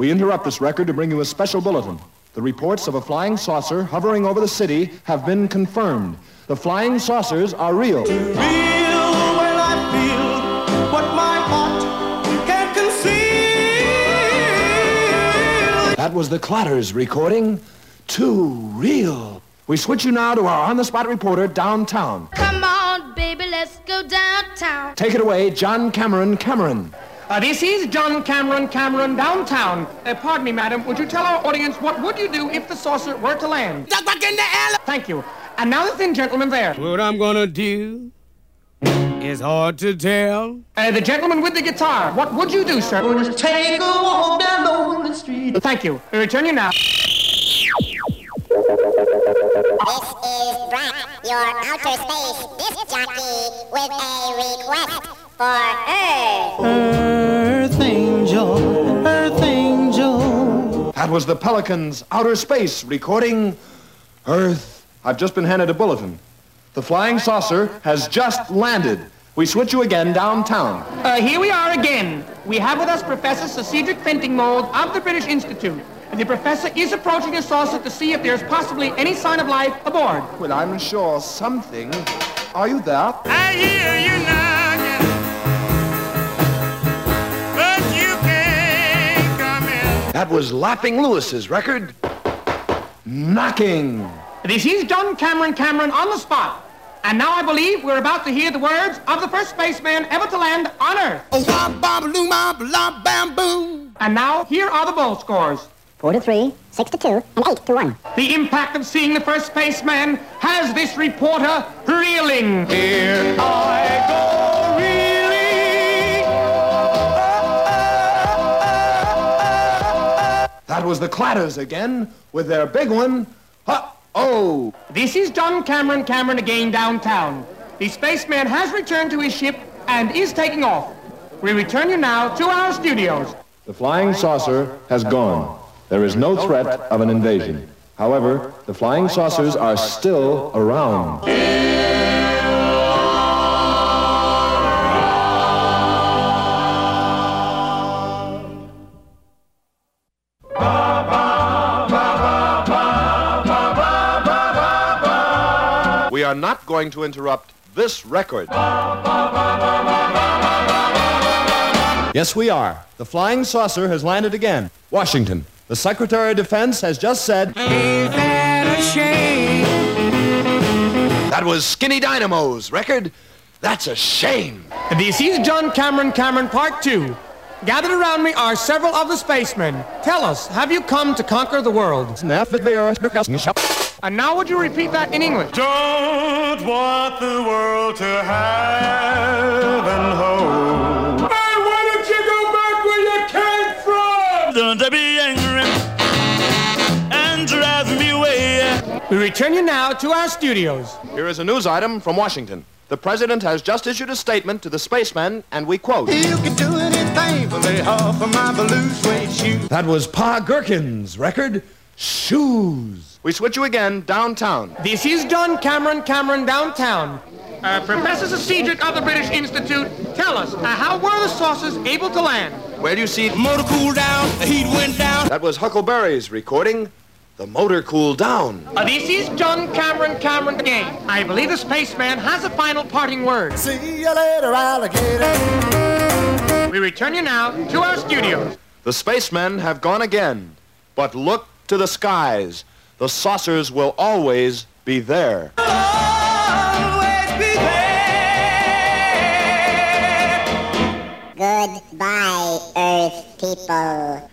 We interrupt this record to bring you a special bulletin. The reports of a flying saucer hovering over the city have been confirmed. The flying saucers are real. Real when I feel what my heart can conceal. That was the Clatters recording. Too real. We switch you now to our on-the-spot reporter downtown. Come on, baby, let's go downtown. Take it away, John Cameron Cameron. Uh, this is John Cameron Cameron downtown. Uh, pardon me, madam. Would you tell our audience what would you do if the saucer were to land? Duck back in the alley. Thank you. And now the thin gentleman there. What I'm gonna do is hard to tell. Uh, the gentleman with the guitar. What would you do, sir? Just take a walk down lonely street. Thank you. We return you now. This is Brock, your outer space disc jockey, with a request for Earth. Earth angel, earth angel. That was the Pelicans Outer Space recording Earth. I've just been handed a bulletin. The flying saucer has just landed. We switch you again downtown. Uh, here we are again. We have with us Professor Sir Cedric Fentingmold of the British Institute. And the professor is approaching the saucer to see if there's possibly any sign of life aboard. Well, I'm sure something. Are you there? I hear you knocking, That was Laughing Lewis's record. Knocking. This is John Cameron Cameron on the spot. And now I believe we're about to hear the words of the first spaceman ever to land on Earth. Oh, wop, bop, loom, bop, lop, bam, boom. And now here are the bowl scores. Four to three, six to two, and eight to one. The impact of seeing the first spaceman has this reporter reeling. Here I go was the Clatters again with their big one. Uh-oh. This is John Cameron Cameron again downtown. The spaceman has returned to his ship and is taking off. We return you now to our studios. The flying saucer has gone. There is no threat of an invasion. However, the flying saucers are still around. Are not going to interrupt this record. Yes, we are. The flying saucer has landed again. Washington. The Secretary of Defense has just said. Ain't that a shame? That was Skinny Dynamo's record. That's a shame. This is John Cameron Cameron Part 2. Gathered around me are several of the spacemen. Tell us, have you come to conquer the world? And now would you repeat that in English? Don't want the world to have and hold. Hey, why don't you go back where you came from? Don't be angry and drive me away. We return you now to our studios. Here is a news item from Washington. The president has just issued a statement to the spacemen, and we quote. You can do anything but lay off of my blue suede shoes. That was Pa Gherkin's record, Shoes. We switch you again downtown. This is John Cameron Cameron downtown. Uh, Professor Sir Cedric of the British Institute, tell us, uh, how were the saucers able to land? Where do you see Motor cooled down, the heat went down. That was Huckleberry's recording, The Motor Cooled Down. Uh, this is John Cameron Cameron again. I believe the spaceman has a final parting word. See you later, alligator. We return you now to our studios. The spacemen have gone again, but look to the skies. The saucers will always be there. Always be there. Goodbye, Earth people.